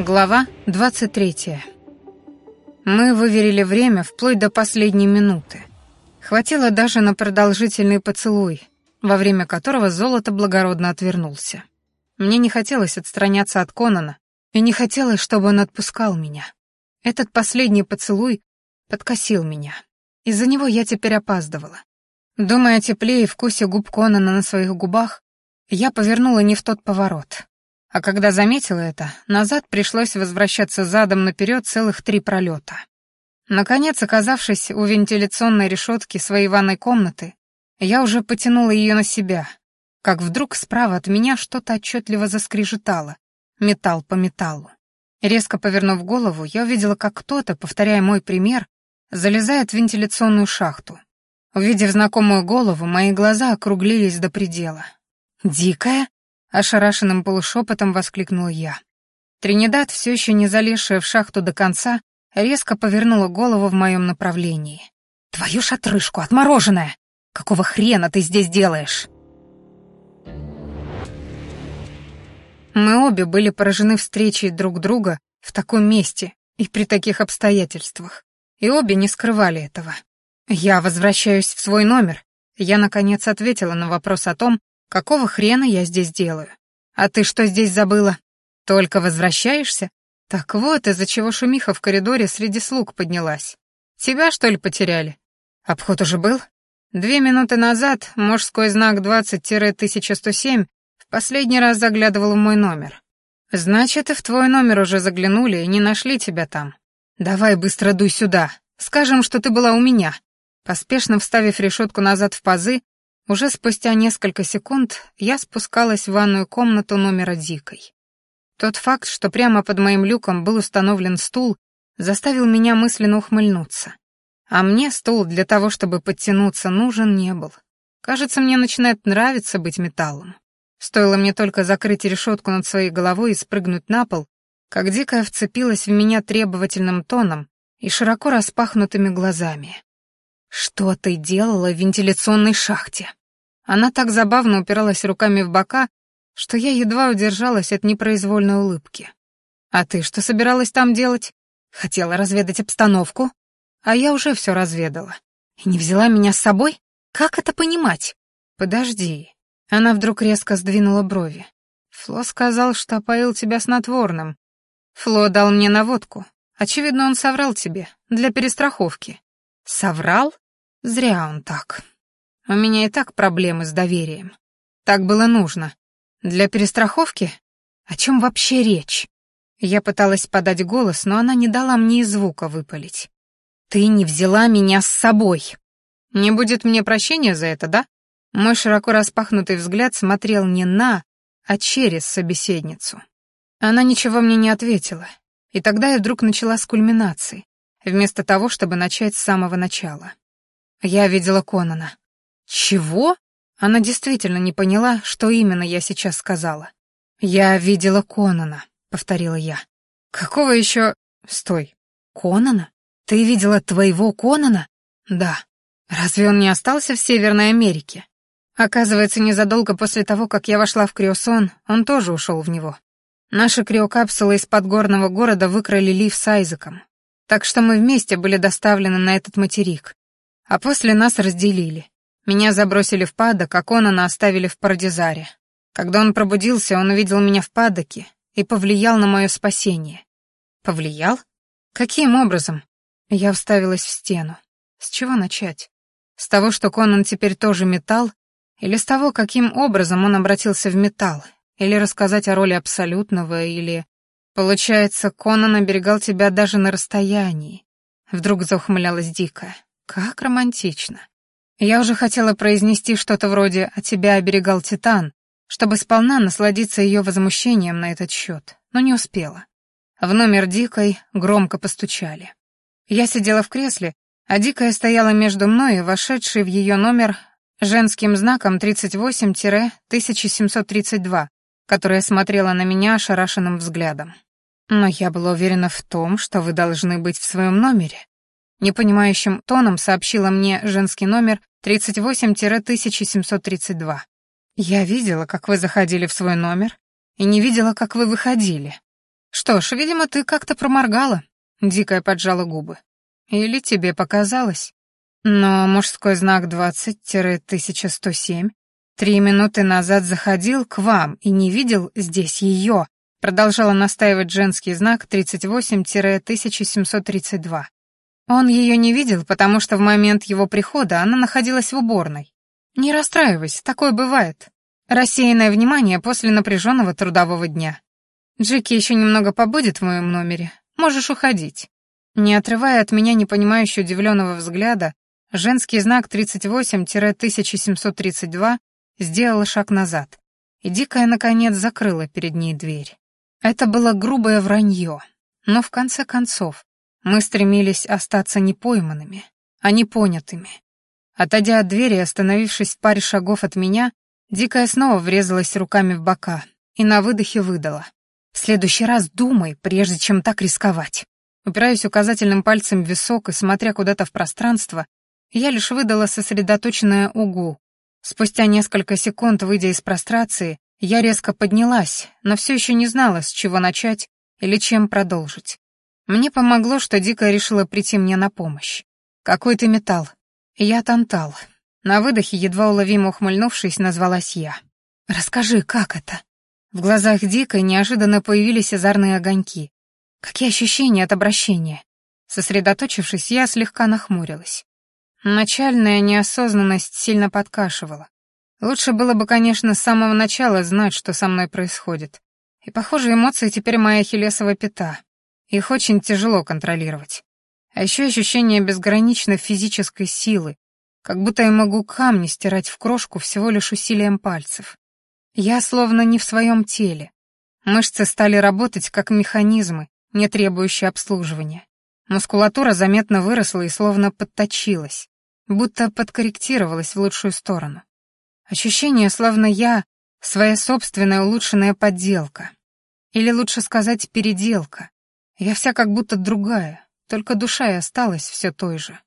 Глава 23. Мы выверили время вплоть до последней минуты. Хватило даже на продолжительный поцелуй, во время которого золото благородно отвернулся. Мне не хотелось отстраняться от Конана, и не хотелось, чтобы он отпускал меня. Этот последний поцелуй подкосил меня. Из-за него я теперь опаздывала. Думая о тепле и вкусе губ Конана на своих губах, я повернула не в тот поворот. А когда заметила это, назад пришлось возвращаться задом наперед целых три пролета. Наконец, оказавшись у вентиляционной решетки своей ванной комнаты, я уже потянула ее на себя, как вдруг справа от меня что-то отчетливо заскрежетало, металл по металлу. Резко повернув голову, я увидела, как кто-то, повторяя мой пример, залезает в вентиляционную шахту. Увидев знакомую голову, мои глаза округлились до предела. «Дикая?» Ошарашенным полушепотом воскликнул я. Тринидад, все еще не залезшая в шахту до конца, резко повернула голову в моем направлении. «Твою ж отрыжку, отмороженная! Какого хрена ты здесь делаешь?» Мы обе были поражены встречей друг друга в таком месте и при таких обстоятельствах, и обе не скрывали этого. «Я возвращаюсь в свой номер», я, наконец, ответила на вопрос о том, Какого хрена я здесь делаю? А ты что здесь забыла? Только возвращаешься? Так вот, из-за чего шумиха в коридоре среди слуг поднялась. Тебя, что ли, потеряли? Обход уже был? Две минуты назад мужской знак 20-1107 в последний раз заглядывал в мой номер. Значит, и в твой номер уже заглянули и не нашли тебя там. Давай быстро дуй сюда. Скажем, что ты была у меня. Поспешно вставив решетку назад в пазы, уже спустя несколько секунд я спускалась в ванную комнату номера Дикой. Тот факт, что прямо под моим люком был установлен стул, заставил меня мысленно ухмыльнуться. А мне стул для того, чтобы подтянуться, нужен не был. Кажется, мне начинает нравиться быть металлом. Стоило мне только закрыть решетку над своей головой и спрыгнуть на пол, как Дикая вцепилась в меня требовательным тоном и широко распахнутыми глазами. «Что ты делала в вентиляционной шахте?» Она так забавно упиралась руками в бока, что я едва удержалась от непроизвольной улыбки. «А ты что собиралась там делать? Хотела разведать обстановку? А я уже все разведала. И не взяла меня с собой? Как это понимать? Подожди». Она вдруг резко сдвинула брови. «Фло сказал, что опоил тебя снотворным. Фло дал мне наводку. Очевидно, он соврал тебе, для перестраховки». «Соврал? Зря он так». У меня и так проблемы с доверием. Так было нужно. Для перестраховки? О чем вообще речь? Я пыталась подать голос, но она не дала мне и звука выпалить. «Ты не взяла меня с собой!» «Не будет мне прощения за это, да?» Мой широко распахнутый взгляд смотрел не на, а через собеседницу. Она ничего мне не ответила, и тогда я вдруг начала с кульминации, вместо того, чтобы начать с самого начала. Я видела Конана. «Чего?» Она действительно не поняла, что именно я сейчас сказала. «Я видела Конана», — повторила я. «Какого еще...» «Стой. Конана? Ты видела твоего Конана?» «Да. Разве он не остался в Северной Америке?» Оказывается, незадолго после того, как я вошла в криосон, он тоже ушел в него. Наши криокапсулы из подгорного города выкрали Лив с Айзеком. Так что мы вместе были доставлены на этот материк. А после нас разделили. Меня забросили в падок, а Конана оставили в Парадизаре. Когда он пробудился, он увидел меня в падоке и повлиял на мое спасение. Повлиял? Каким образом? Я вставилась в стену. С чего начать? С того, что Конан теперь тоже металл, или с того, каким образом он обратился в металл, или рассказать о роли абсолютного, или... Получается, Конан оберегал тебя даже на расстоянии. Вдруг заухмылялась Дикая. Как романтично. Я уже хотела произнести что-то вроде «А тебя оберегал Титан», чтобы сполна насладиться ее возмущением на этот счет, но не успела. В номер Дикой громко постучали. Я сидела в кресле, а Дикая стояла между мной вошедшей в ее номер женским знаком 38-1732, которая смотрела на меня ошарашенным взглядом. Но я была уверена в том, что вы должны быть в своем номере. Непонимающим тоном сообщила мне женский номер 38-1732. Я видела, как вы заходили в свой номер, и не видела, как вы выходили. Что ж, видимо, ты как-то проморгала. Дикая поджала губы. Или тебе показалось? Но мужской знак 20-1107 три минуты назад заходил к вам и не видел здесь ее, продолжала настаивать женский знак 38-1732. Он ее не видел, потому что в момент его прихода она находилась в уборной. Не расстраивайся, такое бывает. Рассеянное внимание после напряженного трудового дня. Джеки еще немного побудет в моем номере. Можешь уходить. Не отрывая от меня непонимающего удивленного взгляда, женский знак 38-1732 сделала шаг назад, и Дикая, наконец, закрыла перед ней дверь. Это было грубое вранье, но в конце концов мы стремились остаться непойманными, а не понятыми. Отойдя от двери и остановившись в паре шагов от меня, Дикая снова врезалась руками в бока и на выдохе выдала. «В следующий раз думай, прежде чем так рисковать». Упираясь указательным пальцем в висок и смотря куда-то в пространство, я лишь выдала сосредоточенное угу. Спустя несколько секунд, выйдя из прострации, я резко поднялась, но все еще не знала, с чего начать или чем продолжить. Мне помогло, что Дика решила прийти мне на помощь. «Какой ты металл?» «Я тантал». На выдохе, едва уловимо ухмыльнувшись, назвалась я. «Расскажи, как это?» В глазах Дика неожиданно появились озорные огоньки. Какие ощущения от обращения? Сосредоточившись, я слегка нахмурилась. Начальная неосознанность сильно подкашивала. Лучше было бы, конечно, с самого начала знать, что со мной происходит. И, похоже, эмоции теперь моя хилесова пята. Их очень тяжело контролировать. А еще ощущение безграничной физической силы, как будто я могу камни стирать в крошку всего лишь усилием пальцев. Я словно не в своем теле. Мышцы стали работать как механизмы, не требующие обслуживания. Мускулатура заметно выросла и словно подточилась, будто подкорректировалась в лучшую сторону. Ощущение, словно я — своя собственная улучшенная подделка. Или лучше сказать, переделка. Я вся как будто другая, только душа и осталась все той же.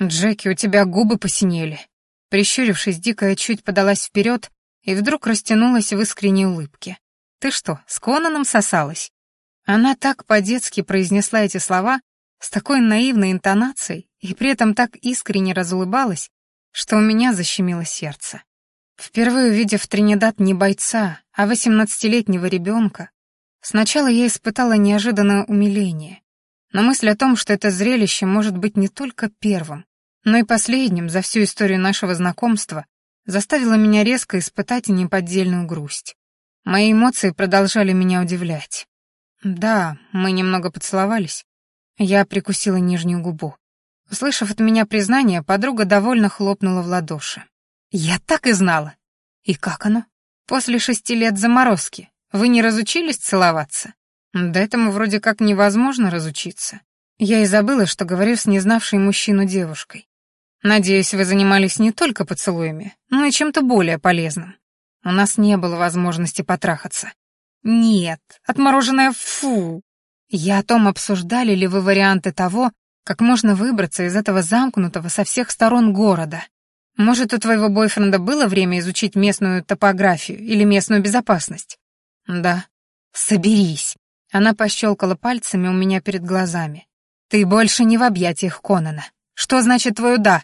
«Джеки, у тебя губы посинели». Прищурившись, дикая чуть подалась вперед и вдруг растянулась в искренней улыбке. «Ты что, с Конаном сосалась?» Она так по-детски произнесла эти слова, с такой наивной интонацией и при этом так искренне разулыбалась, что у меня защемило сердце. Впервые увидев Тринидад не бойца, а восемнадцатилетнего ребенка, сначала я испытала неожиданное умиление, но мысль о том, что это зрелище может быть не только первым, но и последним за всю историю нашего знакомства, заставила меня резко испытать неподдельную грусть. Мои эмоции продолжали меня удивлять. Да, мы немного поцеловались. Я прикусила нижнюю губу. Услышав от меня признание, подруга довольно хлопнула в ладоши. «Я так и знала!» «И как оно?» «После шести лет заморозки. Вы не разучились целоваться?» «Да этому вроде как невозможно разучиться. Я и забыла, что говорю с незнавшей мужчину девушкой. Надеюсь, вы занимались не только поцелуями, но и чем-то более полезным. У нас не было возможности потрахаться. Нет, отмороженное фу. Я о том, обсуждали ли вы варианты того, как можно выбраться из этого замкнутого со всех сторон города. Может, у твоего бойфренда было время изучить местную топографию или местную безопасность? Да. Соберись. Она пощелкала пальцами у меня перед глазами. Ты больше не в объятиях Конана. Что значит твое «да»?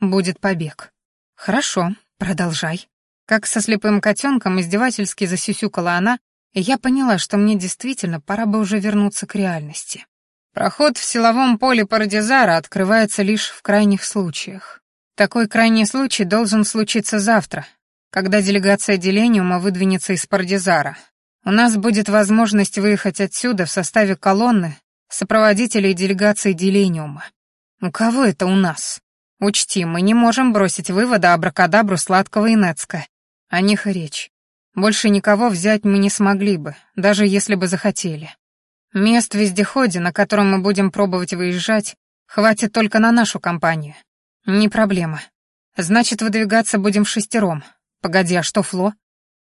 Будет побег. Хорошо, продолжай. Как со слепым котенком издевательски засюсюкала она, я поняла, что мне действительно пора бы уже вернуться к реальности. Проход в силовом поле Парадизара открывается лишь в крайних случаях. Такой крайний случай должен случиться завтра, когда делегация Делениума выдвинется из Парадизара. У нас будет возможность выехать отсюда в составе колонны сопроводителей делегации Делениума. У кого это у нас? Учти, мы не можем бросить вывода абракадабру сладкого и Нецка. О них и речь. Больше никого взять мы не смогли бы, даже если бы захотели. Мест в вездеходе, на котором мы будем пробовать выезжать, хватит только на нашу компанию. Не проблема. Значит, выдвигаться будем шестером. Погоди, а что Фло?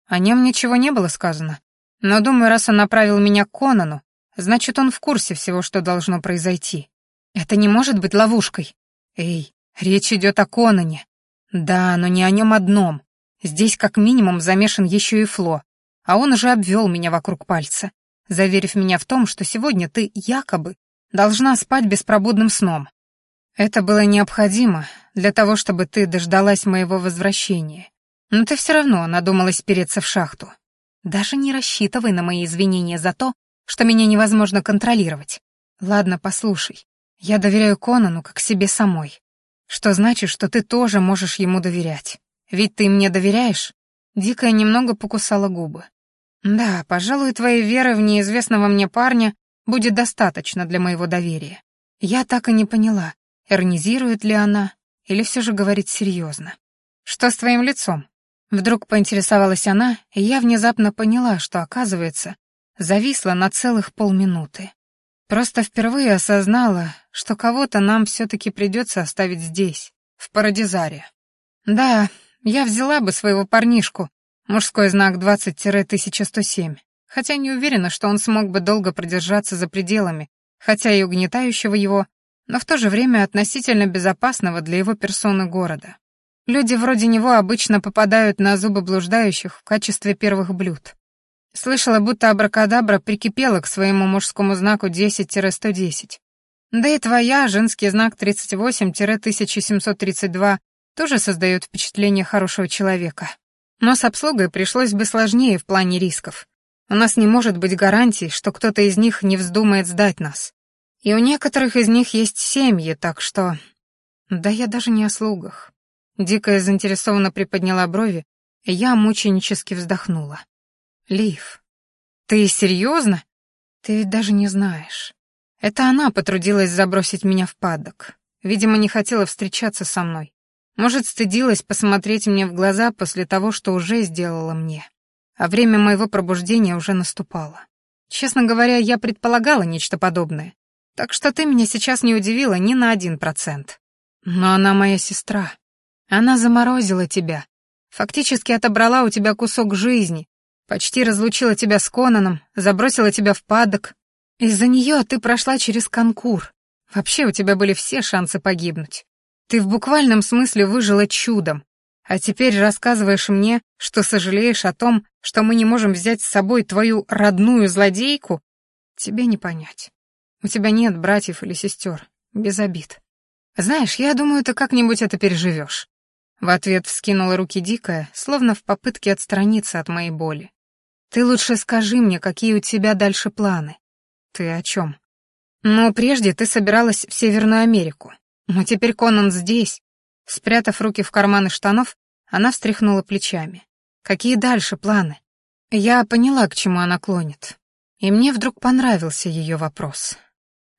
О нем ничего не было сказано. Но думаю, раз он направил меня к Конану, значит, он в курсе всего, что должно произойти. Это не может быть ловушкой. Эй, речь идет о Конане. Да, но не о нем одном. Здесь как минимум замешан еще и Фло, а он уже обвел меня вокруг пальца. заверив меня в том, что сегодня ты якобы должна спать беспробудным сном. Это было необходимо для того, чтобы ты дождалась моего возвращения. Но ты все равно надумалась переться в шахту. Даже не рассчитывай на мои извинения за то, что меня невозможно контролировать. Ладно, послушай. Я доверяю Конану как себе самой. Что значит, что ты тоже можешь ему доверять. Ведь ты мне доверяешь? Дикая немного покусала губы. Да, пожалуй, твоей веры в неизвестного мне парня будет достаточно для моего доверия. Я так и не поняла, Эрнизирует ли она или все же говорит серьезно? Что с твоим лицом? Вдруг поинтересовалась она, и я внезапно поняла, что, оказывается, зависла на целых полминуты. Просто впервые осознала, что кого-то нам все-таки придется оставить здесь, в Парадизаре. Да, я взяла бы своего парнишку, мужской знак 20-1107, хотя не уверена, что он смог бы долго продержаться за пределами, хотя и угнетающего его, но в то же время относительно безопасного для его персоны города. Люди вроде него обычно попадают на зубы блуждающих в качестве первых блюд. Слышала, будто абракадабра прикипела к своему мужскому знаку 10-110. Да и твоя, женский знак 38-1732, тоже создает впечатление хорошего человека. Но с обслугой пришлось бы сложнее в плане рисков. У нас не может быть гарантий, что кто-то из них не вздумает сдать нас. И у некоторых из них есть семьи, так что... Да я даже не о слугах. Дикая заинтересованно приподняла брови, и я мученически вздохнула. Лив, ты серьезно? Ты ведь даже не знаешь. Это она потрудилась забросить меня в падок. Видимо, не хотела встречаться со мной. Может, стыдилась посмотреть мне в глаза после того, что уже сделала мне. А время моего пробуждения уже наступало. Честно говоря, я предполагала нечто подобное. Так что ты меня сейчас не удивила ни на один процент. Но она моя сестра. Она заморозила тебя. Фактически отобрала у тебя кусок жизни. Почти разлучила тебя с Конаном, забросила тебя в падок. Из-за нее ты прошла через конкур. Вообще у тебя были все шансы погибнуть. Ты в буквальном смысле выжила чудом. А теперь рассказываешь мне, что сожалеешь о том, что мы не можем взять с собой твою родную злодейку? Тебе не понять. У тебя нет братьев или сестер. Без обид. Знаешь, я думаю, ты как-нибудь это переживешь. В ответ вскинула руки Дикая, словно в попытке отстраниться от моей боли. Ты лучше скажи мне, какие у тебя дальше планы. Ты о чем? Ну, прежде ты собиралась в Северную Америку. Но теперь Конан здесь. Спрятав руки в карманы штанов, она встряхнула плечами. Какие дальше планы? Я поняла, к чему она клонит. И мне вдруг понравился ее вопрос.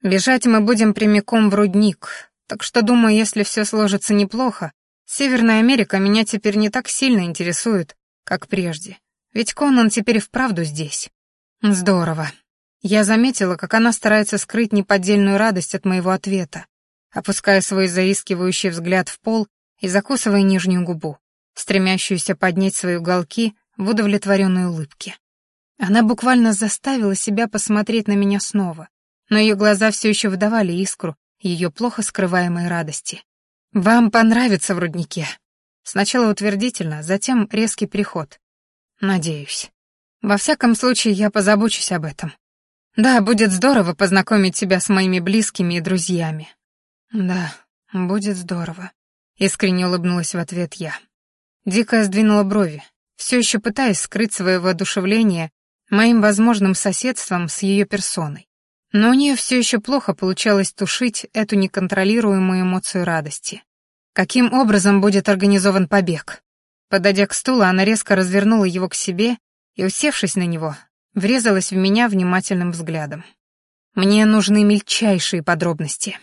Бежать мы будем прямиком в рудник, так что, думаю, если все сложится неплохо, Северная Америка меня теперь не так сильно интересует, как прежде. Ведь Конан теперь вправду здесь. Здорово. Я заметила, как она старается скрыть неподдельную радость от моего ответа, опуская свой заискивающий взгляд в пол и закусывая нижнюю губу, стремящуюся поднять свои уголки в удовлетворенной улыбке. Она буквально заставила себя посмотреть на меня снова, но ее глаза все еще выдавали искру ее плохо скрываемой радости. «Вам понравится в руднике». Сначала утвердительно, затем резкий переход. «Надеюсь. Во всяком случае, я позабочусь об этом. Да, будет здорово познакомить тебя с моими близкими и друзьями». «Да, будет здорово», — искренне улыбнулась в ответ я. Дикая сдвинула брови, все еще пытаясь скрыть свое воодушевление моим возможным соседством с ее персоной. Но у нее все еще плохо получалось тушить эту неконтролируемую эмоцию радости. Каким образом будет организован побег? Подойдя к стулу, она резко развернула его к себе и, усевшись на него, врезалась в меня внимательным взглядом. Мне нужны мельчайшие подробности.